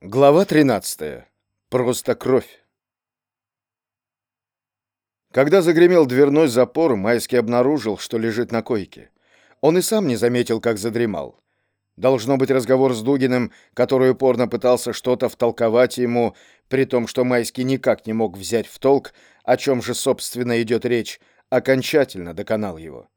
Глава 13. Просто кровь. Когда загремел дверной запор, Майский обнаружил, что лежит на койке. Он и сам не заметил, как задремал. Должно быть разговор с Дугиным, который упорно пытался что-то втолковать ему, при том, что Майский никак не мог взять в толк, о чем же, собственно, идет речь, окончательно доконал его.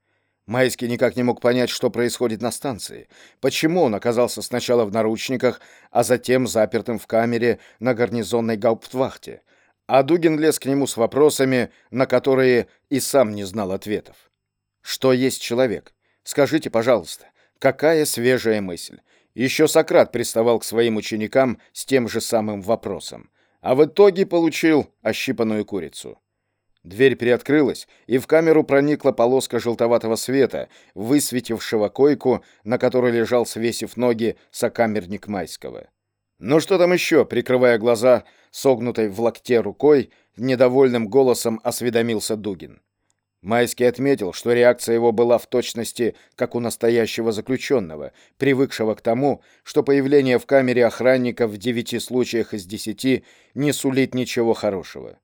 Майский никак не мог понять, что происходит на станции. Почему он оказался сначала в наручниках, а затем запертым в камере на гарнизонной гауптвахте? А Дугин лез к нему с вопросами, на которые и сам не знал ответов. Что есть человек? Скажите, пожалуйста, какая свежая мысль? Еще Сократ приставал к своим ученикам с тем же самым вопросом, а в итоге получил ощипанную курицу. Дверь приоткрылась, и в камеру проникла полоска желтоватого света, высветившего койку, на которой лежал, свесив ноги, сокамерник Майского. «Ну что там еще?» — прикрывая глаза, согнутой в локте рукой, недовольным голосом осведомился Дугин. Майский отметил, что реакция его была в точности, как у настоящего заключенного, привыкшего к тому, что появление в камере охранника в девяти случаях из десяти не сулит ничего хорошего.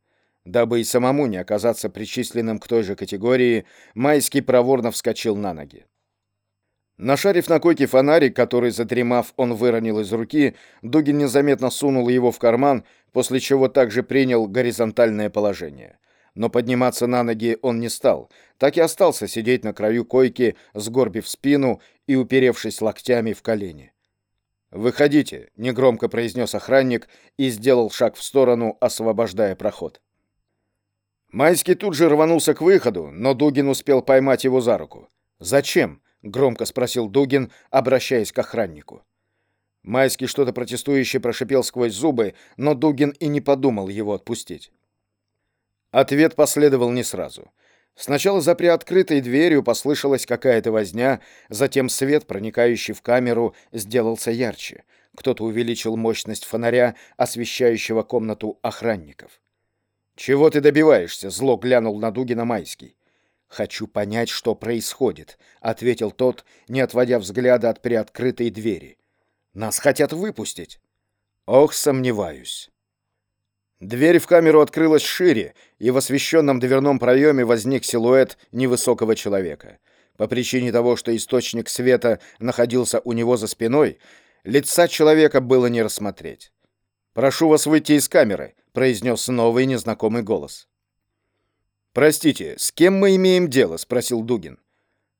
Дабы и самому не оказаться причисленным к той же категории, Майский проворно вскочил на ноги. Нашарив на койке фонарик, который, задремав, он выронил из руки, Дугин незаметно сунул его в карман, после чего также принял горизонтальное положение. Но подниматься на ноги он не стал, так и остался сидеть на краю койки, сгорбив спину и уперевшись локтями в колени. «Выходите», — негромко произнес охранник и сделал шаг в сторону, освобождая проход. Майский тут же рванулся к выходу, но Дугин успел поймать его за руку. «Зачем?» — громко спросил Дугин, обращаясь к охраннику. Майский что-то протестующе прошипел сквозь зубы, но Дугин и не подумал его отпустить. Ответ последовал не сразу. Сначала за приоткрытой дверью послышалась какая-то возня, затем свет, проникающий в камеру, сделался ярче. Кто-то увеличил мощность фонаря, освещающего комнату охранников. «Чего ты добиваешься?» — зло глянул на Дугина Майский. «Хочу понять, что происходит», — ответил тот, не отводя взгляда от приоткрытой двери. «Нас хотят выпустить». «Ох, сомневаюсь». Дверь в камеру открылась шире, и в освещенном дверном проеме возник силуэт невысокого человека. По причине того, что источник света находился у него за спиной, лица человека было не рассмотреть. «Прошу вас выйти из камеры», — произнес новый незнакомый голос. «Простите, с кем мы имеем дело?» — спросил Дугин.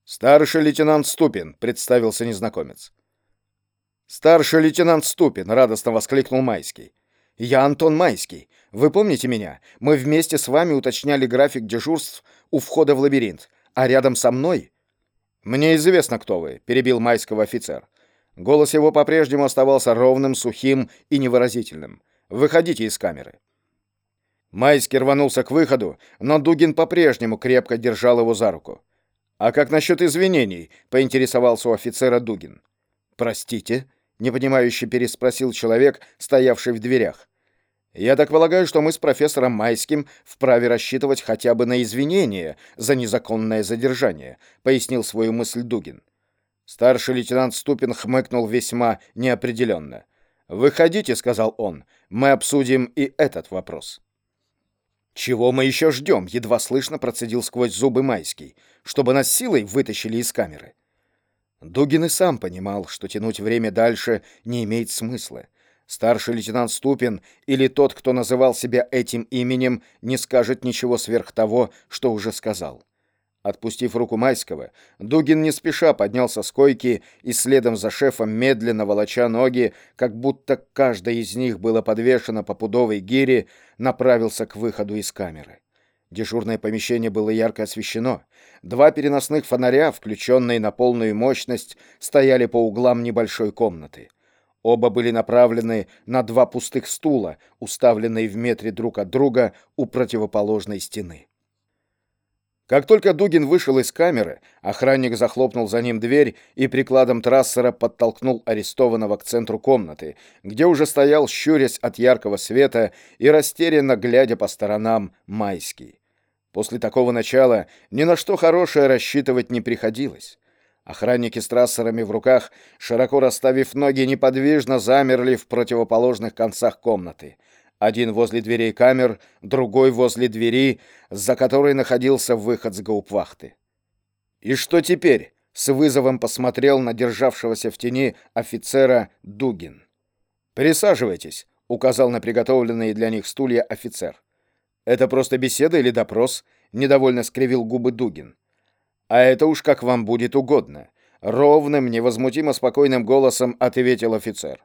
«Старший лейтенант Ступин», — представился незнакомец. «Старший лейтенант Ступин», — радостно воскликнул Майский. «Я Антон Майский. Вы помните меня? Мы вместе с вами уточняли график дежурств у входа в лабиринт, а рядом со мной...» «Мне известно, кто вы», — перебил Майского офицер. Голос его по-прежнему оставался ровным, сухим и невыразительным. «Выходите из камеры». Майский рванулся к выходу, но Дугин по-прежнему крепко держал его за руку. «А как насчет извинений?» — поинтересовался у офицера Дугин. «Простите?» — непонимающе переспросил человек, стоявший в дверях. «Я так полагаю, что мы с профессором Майским вправе рассчитывать хотя бы на извинения за незаконное задержание», — пояснил свою мысль Дугин. Старший лейтенант Ступин хмыкнул весьма неопределенно. «Выходите», — сказал он, — «мы обсудим и этот вопрос». «Чего мы еще ждем?» — едва слышно процедил сквозь зубы Майский. «Чтобы нас силой вытащили из камеры». Дугин и сам понимал, что тянуть время дальше не имеет смысла. Старший лейтенант Ступин или тот, кто называл себя этим именем, не скажет ничего сверх того, что уже сказал. Отпустив руку Майского, Дугин не спеша поднялся с койки и следом за шефом, медленно волоча ноги, как будто каждая из них была подвешена по пудовой гире, направился к выходу из камеры. Дежурное помещение было ярко освещено. Два переносных фонаря, включенные на полную мощность, стояли по углам небольшой комнаты. Оба были направлены на два пустых стула, уставленные в метре друг от друга у противоположной стены. Как только Дугин вышел из камеры, охранник захлопнул за ним дверь и прикладом трассера подтолкнул арестованного к центру комнаты, где уже стоял, щурясь от яркого света и растерянно глядя по сторонам, Майский. После такого начала ни на что хорошее рассчитывать не приходилось. Охранники с трассерами в руках, широко расставив ноги, неподвижно замерли в противоположных концах комнаты. Один возле дверей камер, другой возле двери, за которой находился выход с гаупвахты. «И что теперь?» — с вызовом посмотрел на державшегося в тени офицера Дугин. «Присаживайтесь», — указал на приготовленные для них стулья офицер. «Это просто беседа или допрос?» — недовольно скривил губы Дугин. «А это уж как вам будет угодно», — ровным, невозмутимо спокойным голосом ответил офицер.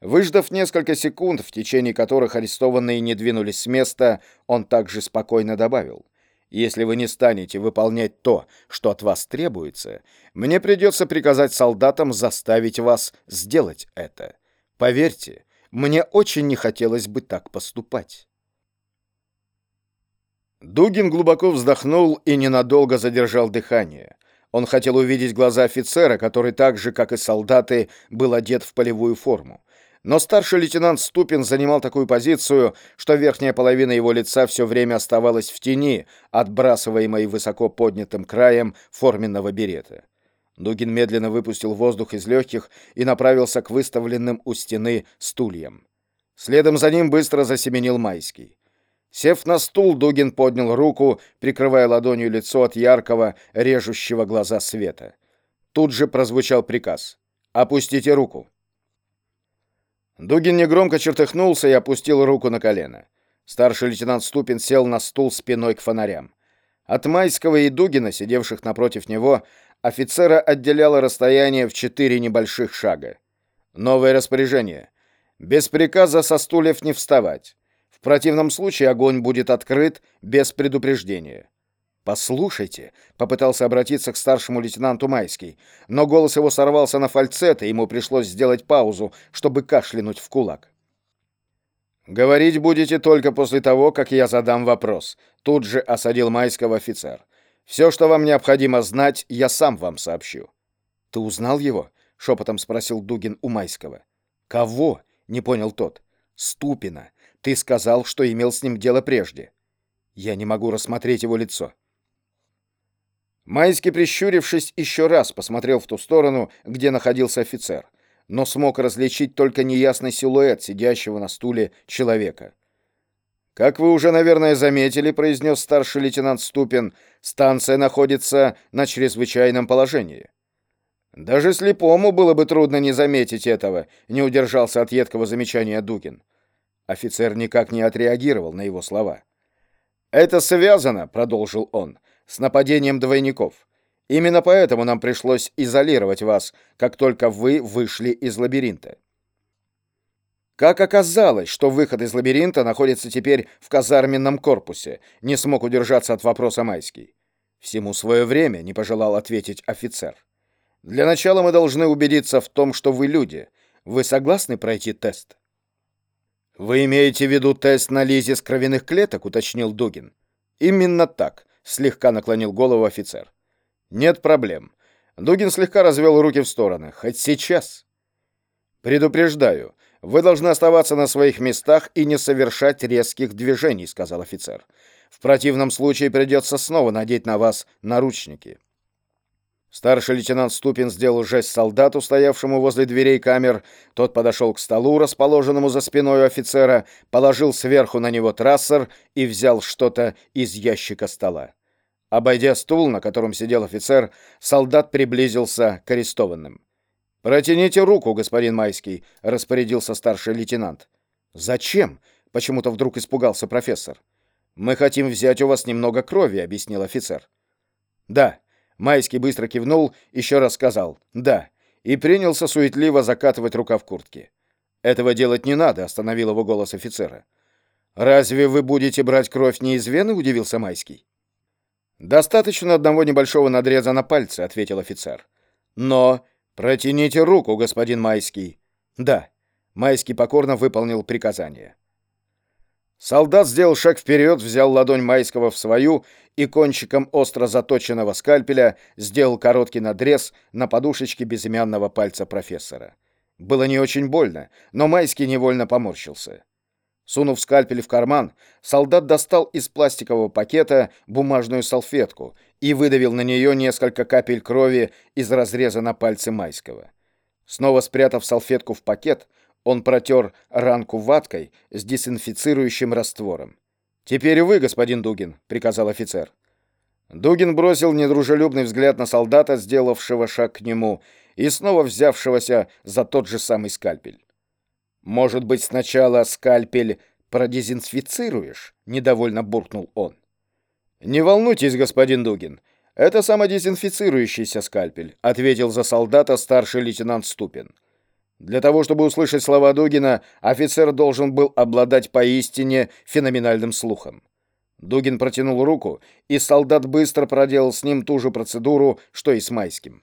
Выждав несколько секунд, в течение которых арестованные не двинулись с места, он также спокойно добавил. «Если вы не станете выполнять то, что от вас требуется, мне придется приказать солдатам заставить вас сделать это. Поверьте, мне очень не хотелось бы так поступать». Дугин глубоко вздохнул и ненадолго задержал дыхание. Он хотел увидеть глаза офицера, который так же, как и солдаты, был одет в полевую форму. Но старший лейтенант Ступин занимал такую позицию, что верхняя половина его лица все время оставалась в тени, отбрасываемой высоко поднятым краем форменного берета. Дугин медленно выпустил воздух из легких и направился к выставленным у стены стульям. Следом за ним быстро засеменил Майский. Сев на стул, Дугин поднял руку, прикрывая ладонью лицо от яркого, режущего глаза света. Тут же прозвучал приказ. «Опустите руку». Дугин негромко чертыхнулся и опустил руку на колено. Старший лейтенант Ступин сел на стул спиной к фонарям. От Майского и Дугина, сидевших напротив него, офицера отделяло расстояние в четыре небольших шага. Новое распоряжение. Без приказа со стульев не вставать противном случае огонь будет открыт без предупреждения. «Послушайте», — попытался обратиться к старшему лейтенанту Майский, но голос его сорвался на фальцет, и ему пришлось сделать паузу, чтобы кашлянуть в кулак. «Говорить будете только после того, как я задам вопрос», — тут же осадил Майского офицер. «Все, что вам необходимо знать, я сам вам сообщу». «Ты узнал его?» — шепотом спросил Дугин у Майского. «Кого?» — не понял тот. «Ступина. Ты сказал, что имел с ним дело прежде. Я не могу рассмотреть его лицо. Майский, прищурившись, еще раз посмотрел в ту сторону, где находился офицер, но смог различить только неясный силуэт сидящего на стуле человека. «Как вы уже, наверное, заметили», — произнес старший лейтенант Ступин, «станция находится на чрезвычайном положении». «Даже слепому было бы трудно не заметить этого», — не удержался от едкого замечания Дугин. Офицер никак не отреагировал на его слова. «Это связано», — продолжил он, — «с нападением двойников. Именно поэтому нам пришлось изолировать вас, как только вы вышли из лабиринта». Как оказалось, что выход из лабиринта находится теперь в казарменном корпусе, не смог удержаться от вопроса Майский. Всему свое время, не пожелал ответить офицер. Для начала мы должны убедиться в том, что вы люди. Вы согласны пройти тест? «Вы имеете в виду тест на лизе с кровяных клеток?» — уточнил Дугин. «Именно так», — слегка наклонил голову офицер. «Нет проблем». Дугин слегка развел руки в стороны. «Хоть сейчас». «Предупреждаю, вы должны оставаться на своих местах и не совершать резких движений», — сказал офицер. «В противном случае придется снова надеть на вас наручники». Старший лейтенант Ступин сделал жест солдату, стоявшему возле дверей камер. Тот подошел к столу, расположенному за спиной офицера, положил сверху на него трассер и взял что-то из ящика стола. Обойдя стул, на котором сидел офицер, солдат приблизился к арестованным. «Протяните руку, господин Майский», — распорядился старший лейтенант. «Зачем?» — почему-то вдруг испугался профессор. «Мы хотим взять у вас немного крови», — объяснил офицер. «Да», Майский быстро кивнул, еще раз сказал «да» и принялся суетливо закатывать рука в куртке. «Этого делать не надо», — остановил его голос офицера. «Разве вы будете брать кровь не из вены?» — удивился Майский. «Достаточно одного небольшого надреза на пальце», — ответил офицер. «Но протяните руку, господин Майский». «Да». Майский покорно выполнил приказание. Солдат сделал шаг вперед, взял ладонь Майского в свою и кончиком остро заточенного скальпеля сделал короткий надрез на подушечке безымянного пальца профессора. Было не очень больно, но Майский невольно поморщился. Сунув скальпель в карман, солдат достал из пластикового пакета бумажную салфетку и выдавил на нее несколько капель крови из разреза на пальце Майского. Снова спрятав салфетку в пакет, он протер ранку ваткой с дезинфицирующим раствором. «Теперь вы, господин Дугин», — приказал офицер. Дугин бросил недружелюбный взгляд на солдата, сделавшего шаг к нему, и снова взявшегося за тот же самый скальпель. «Может быть, сначала скальпель продезинфицируешь?» — недовольно буркнул он. «Не волнуйтесь, господин Дугин, это самодезинфицирующийся скальпель», — ответил за солдата старший лейтенант Ступин. Для того, чтобы услышать слова Дугина, офицер должен был обладать поистине феноменальным слухом. Дугин протянул руку, и солдат быстро проделал с ним ту же процедуру, что и с Майским.